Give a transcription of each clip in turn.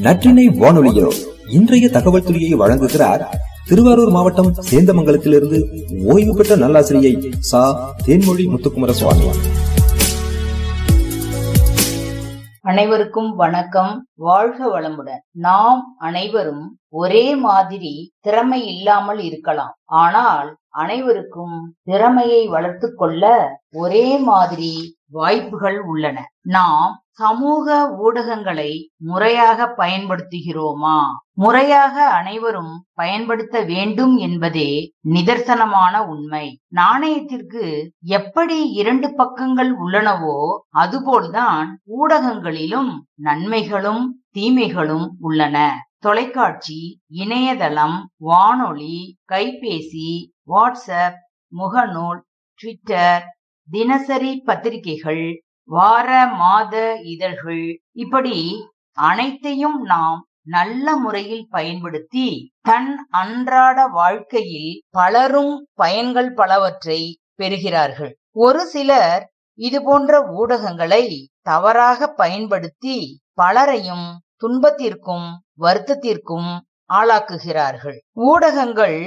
நற்றினை வானொலியோ. இன்றைய தகவல் துறையை வழங்குகிறார் திருவாரூர் மாவட்டம் சேந்தமங்கலத்திலிருந்து ஓய்வு பெற்ற நல்லாசிரியை சா. தேன்மொழி முத்துக்குமர சுவாமி அனைவருக்கும் வணக்கம். வாழ்க வளமுடன். நாம் அனைவரும் ஒரே மாதிரி திறமை இல்லாமல் இருக்கலாம். ஆனால் அனைவருக்கும் திறமையை வளர்த்துக் கொள்ள ஒரே மாதிரி வாய்ப்புகள் உள்ளன. நாம் சமூக ஊடகங்களை முறையாக பயன்படுத்துகிறோமா? முறையாக அனைவரும் பயன்படுத்த வேண்டும் என்பதே நிதர்சனமான உண்மை. நாணயத்திற்கு எப்படி இரண்டு பக்கங்கள் உள்ளனவோ அதுபோல்தான் ஊடகங்களிலும் நன்மைகளும் தீமைகளும் உள்ளன. தொலைக்காட்சி இணையதளம் வானொலி கைபேசி வாட்ஸ்அப் முகநூல் ட்விட்டர் தினசரி பத்திரிகைகள் வார மாத இதழ்கள் இப்படி அனைத்தையும் நாம் நல்ல முறையில் பயன்படுத்தி தன் அன்றாட வாழ்க்கையில் பலரும் பயன்கள் பலவற்றை பெறுகிறார்கள். ஒரு சிலர் இது போன்ற ஊடகங்களை தவறாக பயன்படுத்தி பலரையும் துன்பத்திற்கும் வருத்தத்திற்கும் ஆளாக்குகிறார்கள். ஊடகங்கள்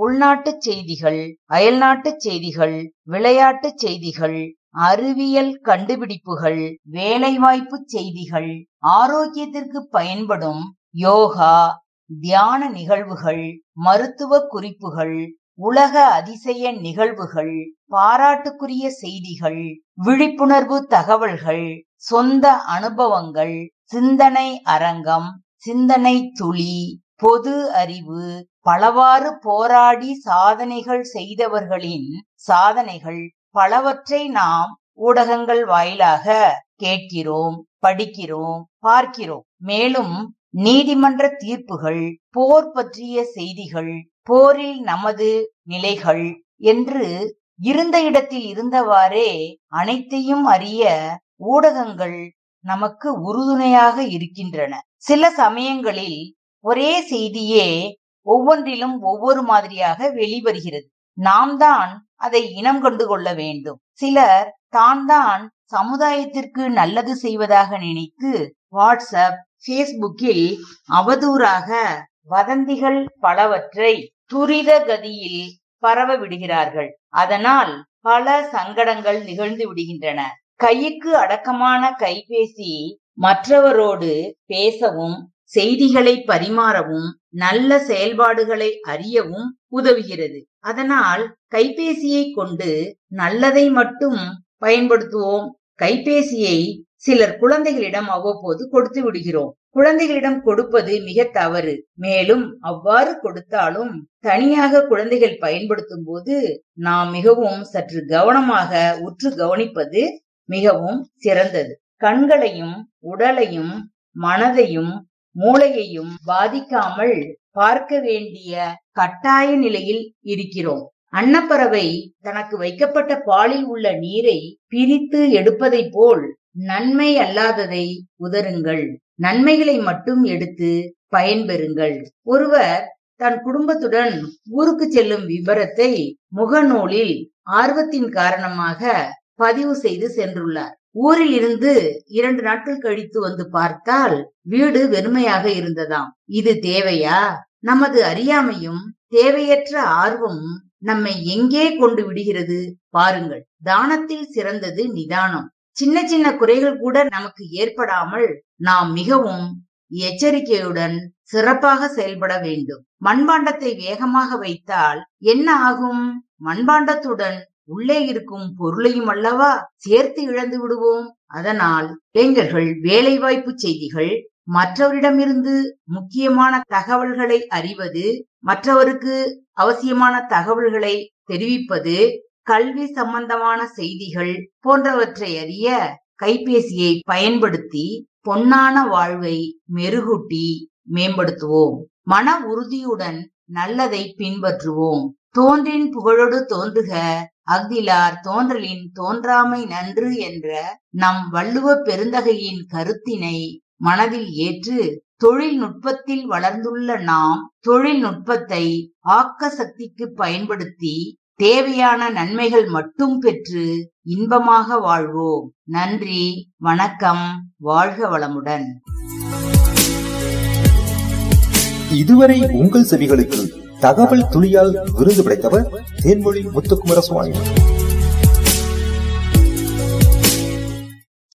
உள்நாட்டு செய்திகள் அயல்நாட்டு செய்திகள் விளையாட்டு செய்திகள் அறிவியல் கண்டுபிடிப்புகள் வேலைவாய்ப்பு செய்திகள் ஆரோக்கியத்திற்கு பயன்படும் யோகா தியான நிகழ்வுகள் மருத்துவ குறிப்புகள் உலக அதிசய நிகழ்வுகள் பாராட்டுக்குரிய செய்திகள் விழிப்புணர்வு தகவல்கள் சொந்த அனுபவங்கள் சிந்தனை அரங்கம் சிந்தனை துளி பொது அறிவு பலவாறு போராடி சாதனைகள் செய்தவர்களின் சாதனைகள் பலவற்றை நாம் ஊடகங்கள் வாயிலாக கேட்கிறோம் படிக்கிறோம் பார்க்கிறோம். மேலும் நீதிமன்ற தீர்ப்புகள் போர் பற்றிய செய்திகள் போரில் நமது நிலைகள் என்று இருந்த இடத்தில் இருந்தவாறே அனைத்தையும் அறிய ஊடகங்கள் நமக்கு உறுதுணையாக இருக்கின்றன. சில சமயங்களில் ஒரே செய்தியே ஒவ்வொன்றிலும் ஒவ்வொரு மாதிரியாக வெளிவருகிறது. நாம் தான் அதை இனம் கண்டு கொள்ள வேண்டும். சிலர் தான் தான் சமுதாயத்திற்கு நல்லது செய்வதாக நினைத்து வாட்ஸ்அப் பேஸ்புக்கில் அவதூறாக வதந்திகள் பலவற்றை துரித கதியில் பரவ விடுகிறார்கள். அதனால் பல சங்கடங்கள் நிகழ்ந்து விடுகின்றன. கைக்கு அடக்கமான கைபேசி மற்றவரோடு பேசவும் செய்திகளை பரிமாறவும் நல்ல செயல்பாடுகளை அறியவும் உதவுகிறது. அதனால் கைபேசியை கொண்டு நல்லதை மட்டும் பயன்படுத்துவோம். கைபேசியை சிலர் குழந்தைகளிடம் அவ்வப்போது கொடுத்து விடுகிறோம். குழந்தைகளிடம் கொடுப்பது மிக தவறு. மேலும் அவ்வாறு கொடுத்தாலும் தனியாக குழந்தைகள் பயன்படுத்தும் போது நாம் மிகவும் சற்று கவனமாக உற்று கவனிப்பது மிகவும் சிறந்தது. கண்களையும் உடலையும் மனதையும் மூளையையும் பாதிக்காமல் பார்க்க வேண்டிய கட்டாய நிலையில் இருக்கிறோம். அன்னப்பறவை தனக்கு வைக்கப்பட்ட பாலில் உள்ள நீரை பிரித்து எடுப்பதைப் போல் நன்மை அல்லாததை உதருங்கள் நன்மைகளை மட்டும் எடுத்து பயன்பெறுங்கள். ஒருவர் தன் குடும்பத்துடன் ஊருக்கு செல்லும் விவரத்தை முகநூலில் ஆர்வத்தின் காரணமாக பதிவு செய்து சென்றுள்ளார். ஊரில் இருந்து இரண்டு நாட்கள் கழித்து வந்து பார்த்தால் வீடு வெறுமையாக இருந்ததாம். இது தேவையா? நமது அறியாமையும் தேவையற்ற ஆர்வமும் நம்மை எங்கே கொண்டு விடுகிறது? பாருங்கள் தானத்தில் சிறந்தது நிதானம். சின்ன சின்ன குறைகள் கூட நமக்கு ஏற்படாமல் நாம் மிகவும் எச்சரிக்கையுடன் சிறப்பாக செயல்பட வேண்டும். மண்பாண்டத்தை வேகமாக வைத்தால் என்ன ஆகும்? மண்பாண்டத்துடன் உள்ளே இருக்கும் பொருளையும் அல்லவா சேர்த்து இழந்து விடுவோம்? அதனால் இளைஞர்கள் வேலைவாய்ப்பு செய்திகள் மற்றவரிடமிருந்து முக்கியமான தகவல்களை அறிவது மற்றவருக்கு அவசியமான தகவல்களை தெரிவிப்பது கல்வி சம்பந்தமான செய்திகள் போன்றவற்றை அறிய கைபேசியை பயன்படுத்தி பொன்னான வாழ்வை மெருகூட்டி மேம்படுத்துவோம். மன உறுதியுடன் நல்லதை பின்பற்றுவோம். தோன்றின் புகழோடு தோன்றுக. அஃதிலார் தோன்றலின் தோன்றாமை நன்று என்ற நம் வள்ளுவ பெருந்தகையின் கருத்தினை மனதில் ஏற்று தொழில்நுட்பத்தில் வளர்ந்துள்ள நாம் தொழில்நுட்பத்தை ஆக்க சக்திக்கு பயன்படுத்தி தேவையான நன்மைகள் மட்டும் பெற்று இன்பமாக வாழ்வோம். நன்றி வணக்கம் வாழ்க வளமுடன். இதுவரை உங்கள் செவிகளுக்கு தகவல் துளியால் விருது படைத்தவர் தேன்மொழி முத்துக்குமரசுவாமி.